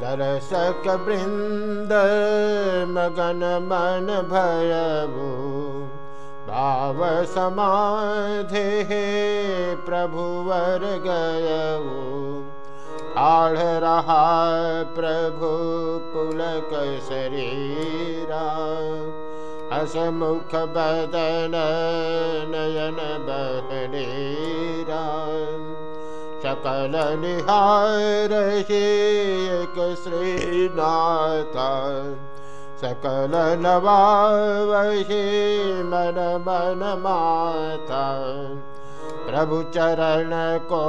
दर्शक वृंद मगन मन भयो भाव समाधे प्रभुवर गयऊ आढ़ रहा प्रभु पुलक शरीरा हसमुख बदन नयन बहरेरा सकल निहार एक श्रीनाथ सकल नवावहे मन मन माता प्रभु चरण को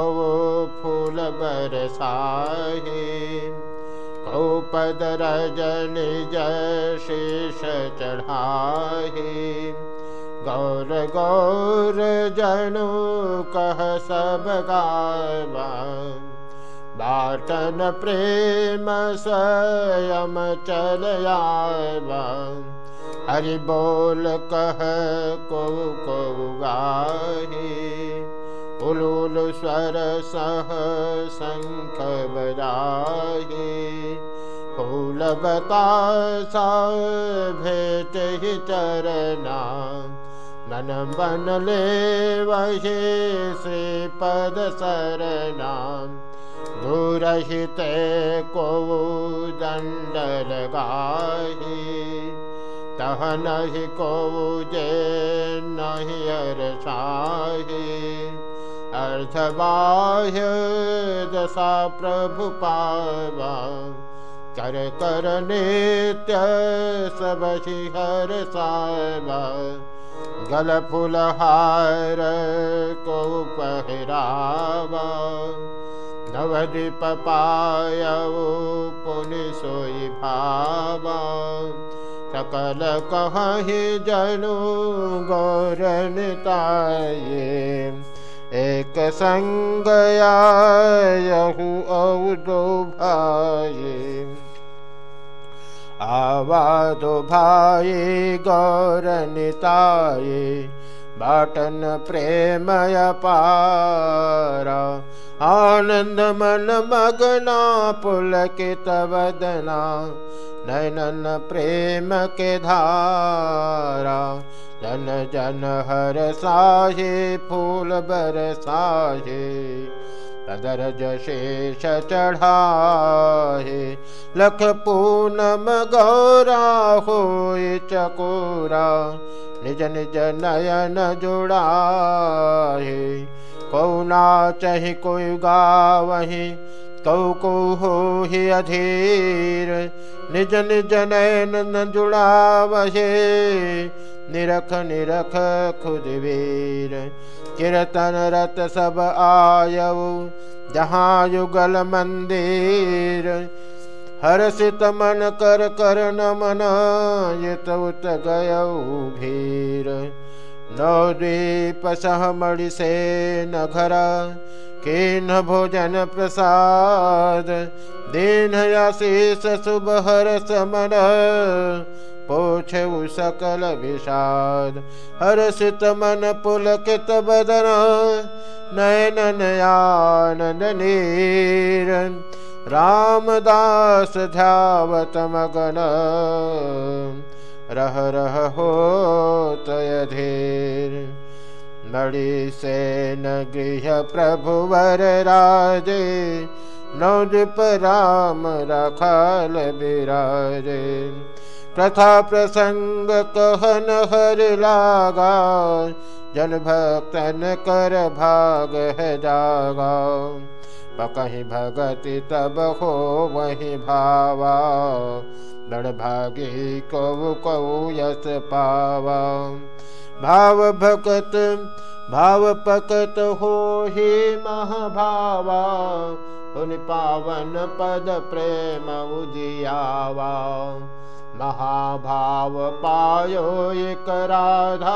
फूल बरसाहे कौपद रजन जय शेष चढ़ाहे गौर गौर जनु कह सब गावा बाटन प्रेम स्वयं चल आवा हरि बोल कह को को गाहे उलूल स्वर सह शंख बराहे फूल बता सा भेट ही चरना बनम बनले वशे से पद शरणाम दूरहित को दंड लगा तह नही को जे नहि अर छाहे अर्थ दशा प्रभु पावा कर कर नित्य सब शिहर साबा गल फुल हार कौ पहरा नव दीप पुनि सोई कहि जनु गौर निताये एक यहु औ दो भाय आवा दो भाई गौरनिताये बाटन प्रेमय पारा आनंद मन मगना के वदना नयनन प्रेम के धारा जन जन हर साहे फूल बरसाहे कदरज शेष चढ़ाहे लख पूनम गौरा हो चकोरा निज निज नयन जुड़ाहे कौना चहि कोई गावही कौ को हो ही अधीर निज निज नयन जुड़ावहे निरख निरख खुदवीर कीर्तन रत सब आयौ युगल मन्दीर हरषित मन कर कर् न मनयत उत गय भीरीप सहमणि न किन् भोजन प्रसाद शेष सुभ हर समर पोछु सकल विषाद मन पुलकित बदन नयन नीर रामदास ध्यावत मगन रह हो तय धीर मणिसेन गृह प्रभुवर राजे नज परामरा फल बिरजें तथा પ્રસંગક હન હરલાગા જલ ભક્તન કર ભાગહ જાગા પકહી ભગતિ તબ હો મહિ ભાવ દળ ભાગે કો કઉ યસ પાવા ભાવ ભક્ત ભાવ પકત હો હે મહા ભાવ न् पावनपद प्रेम उजियावा महाभा पायो राधा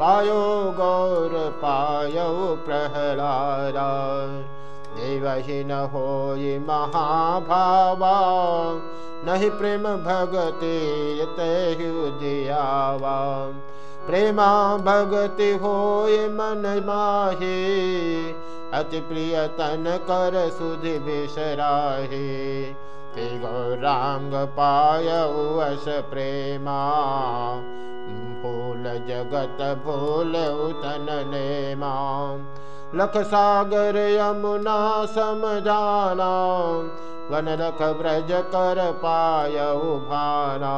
पायो गौर पायौ प्रहरादाीन हो ये महाभावा नहि प्रेम यते उद्यावा प्रेमा भगति होय मन माही कर सुधि बिसराहे ते गौराङ्गपायौ अस प्रेमा पुल जगत भोलौ तननेमा लखसागर यमुना समजान व्रज ब्रज पायौ भाना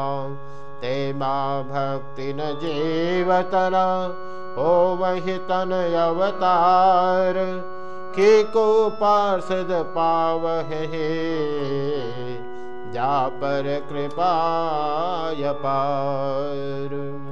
ते मा भक्तिन जीवतरा ओ तन अवतार। के को पार्षद पाव है जा पर कृपा पार